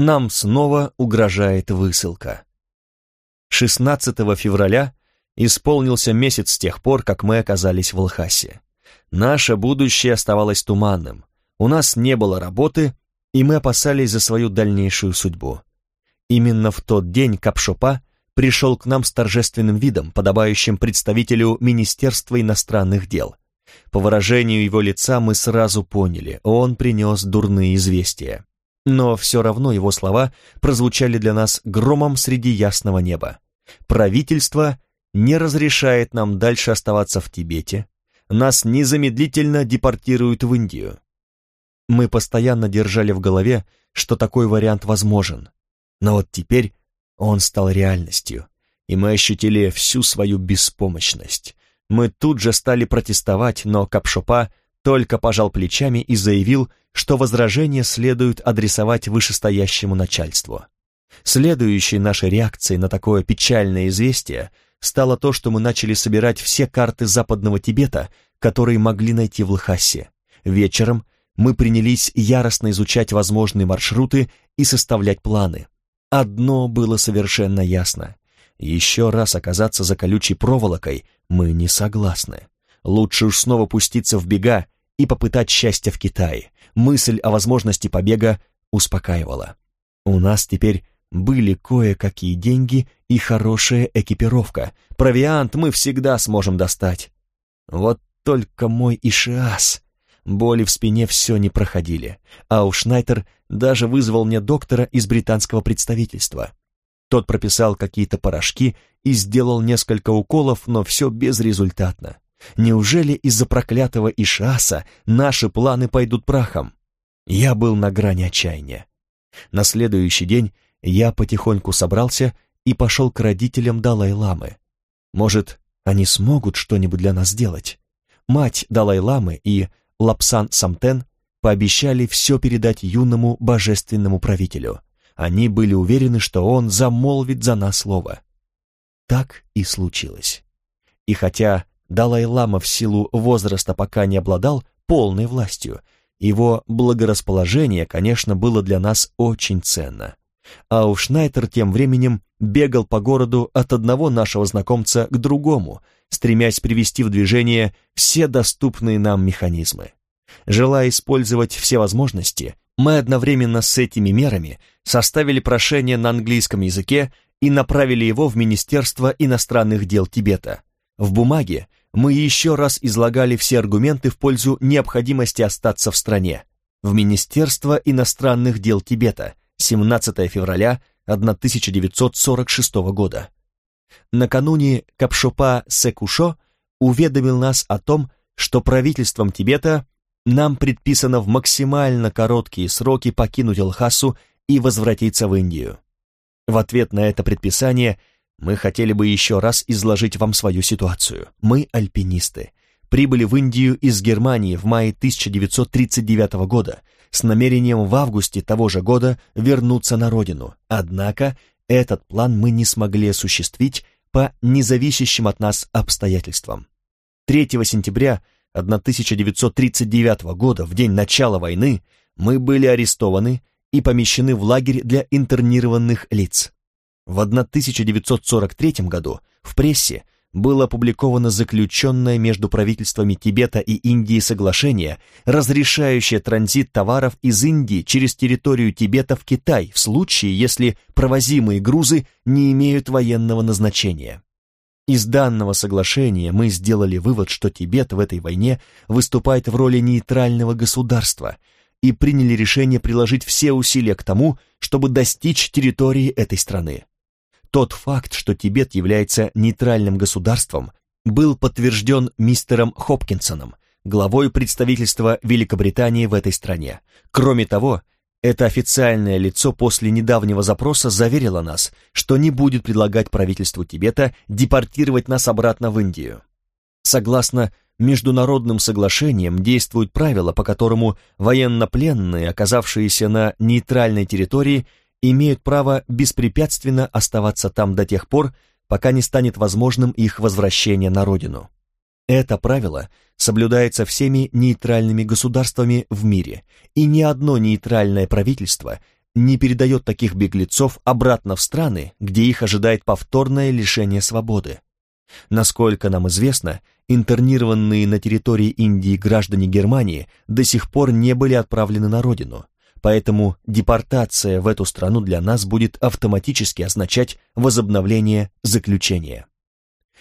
нам снова угрожает высылка. 16 февраля исполнился месяц с тех пор, как мы оказались в Лхасе. Наше будущее оставалось туманным. У нас не было работы, и мы опасались за свою дальнейшую судьбу. Именно в тот день Капшопа пришел к нам с торжественным видом, подобающим представителю Министерства иностранных дел. По выражению его лица мы сразу поняли, он принес дурные известия. Но все равно его слова прозвучали для нас громом среди ясного неба. Правительство не разрешает нам дальше оставаться в Тибете, нас незамедлительно депортируют в Индию. Мы постоянно держали в голове, что такой вариант возможен. Но вот теперь он стал реальностью, и мы ощутили всю свою беспомощность. Мы тут же стали протестовать, но Капшопа только пожал плечами и заявил, что возражение следует адресовать вышестоящему начальству. Следующей нашей реакцией на такое печальное известие стало то, что мы начали собирать все карты Западного Тибета, которые могли найти в Лхасе. Вечером мы принялись яростно изучать возможные маршруты и составлять планы. Одно было совершенно ясно. Еще раз оказаться за колючей проволокой мы не согласны. Лучше уж снова пуститься в бега и попытать счастье в Китае. Мысль о возможности побега успокаивала. У нас теперь были кое-какие деньги и хорошая экипировка. Провиант мы всегда сможем достать. Вот только мой Ишиас Боли в спине все не проходили, а у Шнайтер даже вызвал мне доктора из британского представительства. Тот прописал какие-то порошки и сделал несколько уколов, но все безрезультатно. Неужели из-за проклятого Ишаса наши планы пойдут прахом? Я был на грани отчаяния. На следующий день я потихоньку собрался и пошел к родителям Далай-ламы. Может, они смогут что-нибудь для нас сделать? Мать Далай-ламы и Лапсан Самтен пообещали все передать юному божественному правителю. Они были уверены, что он замолвит за нас слово. Так и случилось. И хотя Далай-лама в силу возраста пока не обладал полной властью, его благорасположение, конечно, было для нас очень ценно. А уж Шнайтер тем временем бегал по городу от одного нашего знакомца к другому, стремясь привести в движение все доступные нам механизмы. Желая использовать все возможности, мы одновременно с этими мерами составили прошение на английском языке и направили его в Министерство иностранных дел Тибета. В бумаге мы еще раз излагали все аргументы в пользу необходимости остаться в стране. В Министерство иностранных дел Тибета, 17 февраля 1946 года. Накануне Капшопа Секушо уведомил нас о том, что правительством Тибета нам предписано в максимально короткие сроки покинуть Лхасу и возвратиться в Индию. В ответ на это предписание мы хотели бы еще раз изложить вам свою ситуацию. Мы альпинисты. Прибыли в Индию из Германии в мае 1939 года с намерением в августе того же года вернуться на родину. Однако этот план мы не смогли осуществить по независящим от нас обстоятельствам. 3 сентября 1939 года, в день начала войны, мы были арестованы и помещены в лагерь для интернированных лиц. В 1943 году в прессе было опубликовано заключенное между правительствами Тибета и Индии соглашение, разрешающее транзит товаров из Индии через территорию Тибета в Китай в случае, если провозимые грузы не имеют военного назначения. Из данного соглашения мы сделали вывод, что Тибет в этой войне выступает в роли нейтрального государства и приняли решение приложить все усилия к тому, чтобы достичь территории этой страны. Тот факт, что Тибет является нейтральным государством, был подтвержден мистером Хопкинсоном, главой представительства Великобритании в этой стране. Кроме того, это официальное лицо после недавнего запроса заверило нас, что не будет предлагать правительству Тибета депортировать нас обратно в Индию. Согласно международным соглашениям действуют правила, по которому военнопленные, оказавшиеся на нейтральной территории, имеют право беспрепятственно оставаться там до тех пор, пока не станет возможным их возвращение на родину. Это правило соблюдается всеми нейтральными государствами в мире, и ни одно нейтральное правительство не передает таких беглецов обратно в страны, где их ожидает повторное лишение свободы. Насколько нам известно, интернированные на территории Индии граждане Германии до сих пор не были отправлены на родину, поэтому депортация в эту страну для нас будет автоматически означать возобновление заключения.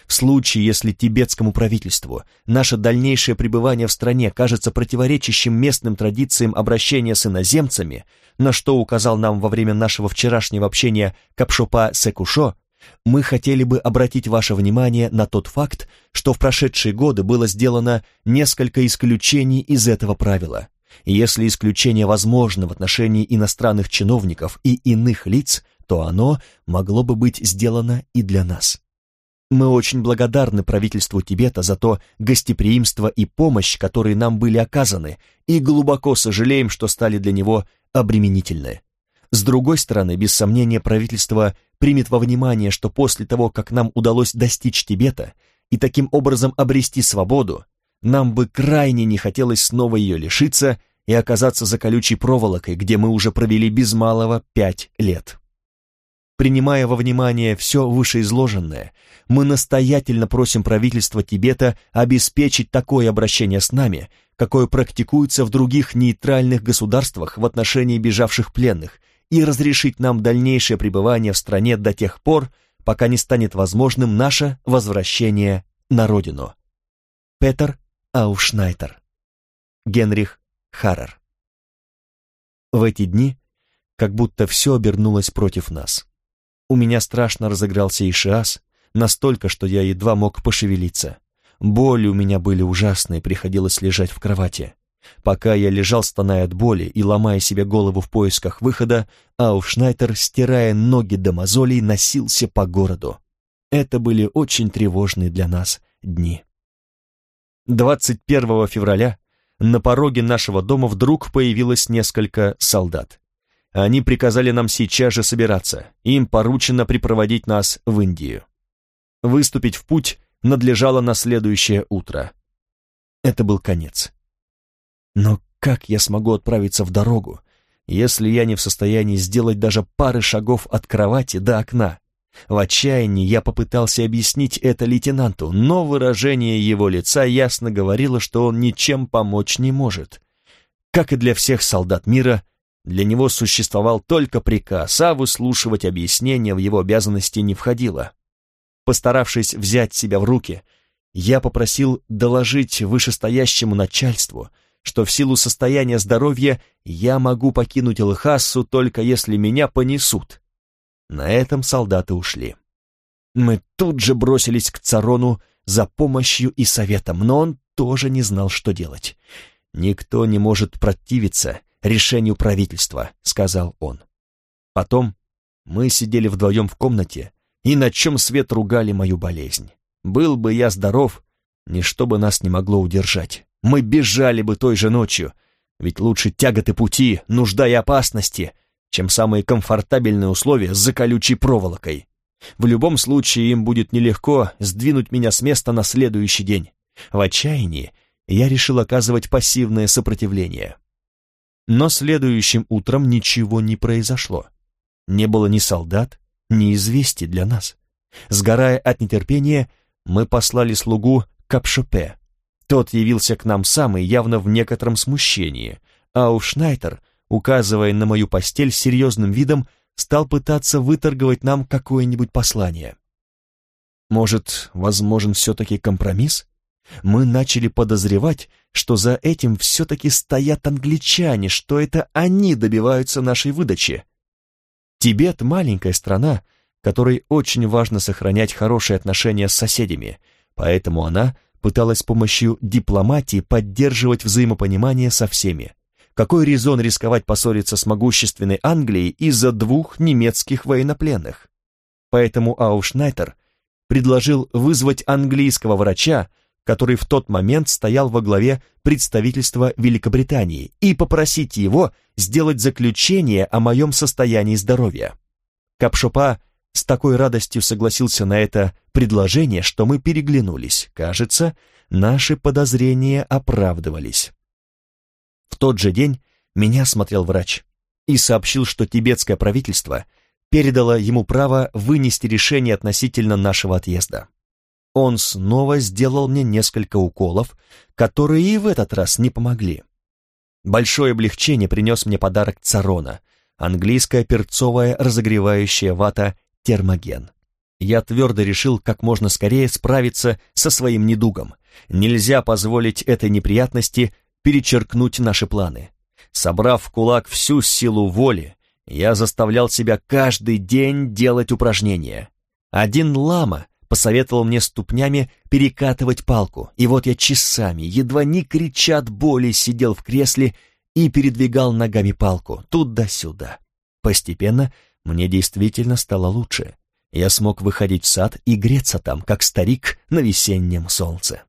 В случае, если тибетскому правительству наше дальнейшее пребывание в стране кажется противоречащим местным традициям обращения с иноземцами, на что указал нам во время нашего вчерашнего общения Капшопа Секушо, мы хотели бы обратить ваше внимание на тот факт, что в прошедшие годы было сделано несколько исключений из этого правила. Если исключение возможно в отношении иностранных чиновников и иных лиц, то оно могло бы быть сделано и для нас. Мы очень благодарны правительству Тибета за то гостеприимство и помощь, которые нам были оказаны, и глубоко сожалеем, что стали для него обременительны. С другой стороны, без сомнения, правительство примет во внимание, что после того, как нам удалось достичь Тибета и таким образом обрести свободу, нам бы крайне не хотелось снова ее лишиться и оказаться за колючей проволокой, где мы уже провели без малого пять лет. Принимая во внимание все вышеизложенное, мы настоятельно просим правительство Тибета обеспечить такое обращение с нами, какое практикуется в других нейтральных государствах в отношении бежавших пленных, и разрешить нам дальнейшее пребывание в стране до тех пор, пока не станет возможным наше возвращение на родину. Петер Аушнайтер. Генрих Харрер. В эти дни как будто все обернулось против нас. У меня страшно разыгрался Ишиас, настолько, что я едва мог пошевелиться. Боли у меня были ужасные, приходилось лежать в кровати. Пока я лежал, стоная от боли и ломая себе голову в поисках выхода, Ауфшнайтер, стирая ноги до мозолей, носился по городу. Это были очень тревожные для нас дни. 21 февраля на пороге нашего дома вдруг появилось несколько солдат. Они приказали нам сейчас же собираться, им поручено припроводить нас в Индию. Выступить в путь надлежало на следующее утро. Это был конец. Но как я смогу отправиться в дорогу, если я не в состоянии сделать даже пары шагов от кровати до окна? В отчаянии я попытался объяснить это лейтенанту, но выражение его лица ясно говорило, что он ничем помочь не может. Как и для всех солдат мира, для него существовал только приказ, а выслушивать объяснения в его обязанности не входило. Постаравшись взять себя в руки, я попросил доложить вышестоящему начальству, что в силу состояния здоровья я могу покинуть Лхассу только если меня понесут. На этом солдаты ушли. Мы тут же бросились к Царону за помощью и советом, но он тоже не знал, что делать. Никто не может противиться решению правительства», — сказал он. Потом мы сидели вдвоем в комнате и на чем свет ругали мою болезнь. Был бы я здоров, ничто бы нас не могло удержать. Мы бежали бы той же ночью, ведь лучше тяготы пути, нужда и опасности, чем самые комфортабельные условия с колючей проволокой. В любом случае им будет нелегко сдвинуть меня с места на следующий день. В отчаянии я решил оказывать пассивное сопротивление. Но следующим утром ничего не произошло. Не было ни солдат, ни известий для нас. Сгорая от нетерпения, мы послали слугу Капшопе. Тот явился к нам сам и явно в некотором смущении, а Ушнайтер, указывая на мою постель серьезным видом, стал пытаться выторговать нам какое-нибудь послание. Может, возможен все-таки компромисс? Мы начали подозревать, что за этим все-таки стоят англичане, что это они добиваются нашей выдачи. Тибет — маленькая страна, которой очень важно сохранять хорошие отношения с соседями, поэтому она пыталась с помощью дипломатии поддерживать взаимопонимание со всеми. Какой резон рисковать поссориться с могущественной Англией из-за двух немецких военнопленных? Поэтому Аушнайтер предложил вызвать английского врача, который в тот момент стоял во главе представительства Великобритании, и попросить его сделать заключение о моем состоянии здоровья. Капшопа с такой радостью согласился на это предложение, что мы переглянулись. Кажется, наши подозрения оправдывались. В тот же день меня смотрел врач. и сообщил, что тибетское правительство передало ему право вынести решение относительно нашего отъезда. Он снова сделал мне несколько уколов, которые и в этот раз не помогли. Большое облегчение принес мне подарок Царона, английская перцовая разогревающая вата термоген. Я твердо решил как можно скорее справиться со своим недугом. Нельзя позволить этой неприятности перечеркнуть наши планы. Собрав в кулак всю силу воли, я заставлял себя каждый день делать упражнения. Один лама посоветовал мне ступнями перекатывать палку, и вот я часами, едва не крича от боли, сидел в кресле и передвигал ногами палку туда-сюда. Постепенно мне действительно стало лучше. Я смог выходить в сад и греться там, как старик на весеннем солнце.